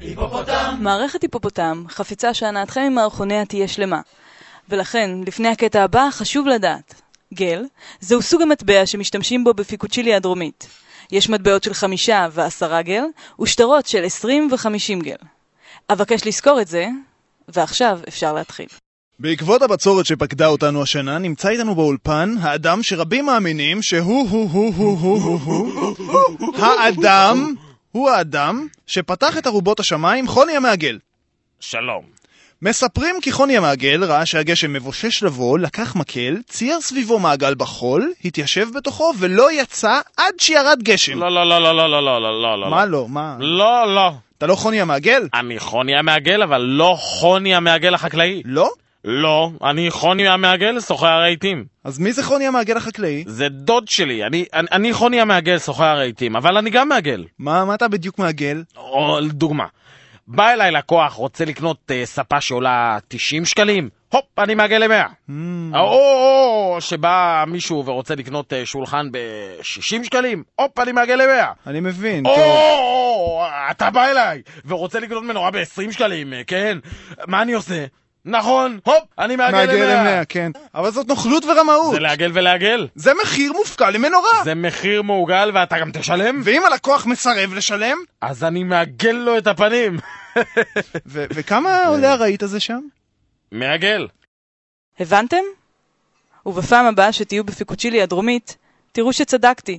היפופוטם! מערכת היפופוטם חפיצה שהנעתכם עם מערכוניה תהיה שלמה. ולכן, לפני הקטע הבא חשוב לדעת גל זהו סוג המטבע שמשתמשים בו בפיקוצ'יליה הדרומית. יש מטבעות של 5 ו-10 גל ושטרות של 20 ו-50 גל. אבקש לזכור את זה, ועכשיו אפשר להתחיל. בעקבות הבצורת שפקדה אותנו השנה, נמצא איתנו באולפן האדם שרבים מאמינים שהוא הוא הוא הוא הוא הוא הוא האדם הוא האדם שפתח את ארובות השמיים חוני המעגל. שלום. מספרים כי חוני המעגל ראה שהגשם מבושש לבוא, לקח מקל, צייר סביבו מעגל בחול, התיישב בתוכו ולא יצא עד שירד גשם. לא, לא, לא, לא, לא, לא, לא, לא, לא. מה לא? מה? לא, לא. אתה לא חוני המעגל? אני חוני המעגל, אבל לא חוני המעגל החקלאי. לא? לא, אני חוני המעגל, סוחר הרהיטים. אז מי זה חוני המעגל החקלאי? זה דוד שלי, אני, אני, אני חוני המעגל, סוחר הרהיטים, אבל אני גם מעגל. מה, מה אתה בדיוק מעגל? או, לדוגמה, בא אליי לקוח, רוצה לקנות uh, ספה שעולה 90 שקלים, הופ, אני מעגל ל-100. Mm. או, או, או, שבא מישהו ורוצה לקנות uh, שולחן ב-60 שקלים, הופ, אני מעגל ל-100. אני מבין, או, טוב. או, אתה בא אליי ורוצה לקנות מנורה ב-20 שקלים, אה, כן? מה אני עושה? נכון, הופ, אני מעגל מעגל ל-100. למאה, כן. אבל זאת נוכלות ורמאות. זה לעגל ולעגל. זה מחיר מופקע למנורה. זה מחיר מעוגל ואתה גם תשלם? ואם הלקוח מסרב לשלם? אז אני מעגל לו את הפנים. ו- וכמה עולה הרהיט הזה שם? מעגל. הבנתם? ובפעם הבאה שתהיו בפיקוצ'ילי הדרומית, תראו שצדקתי.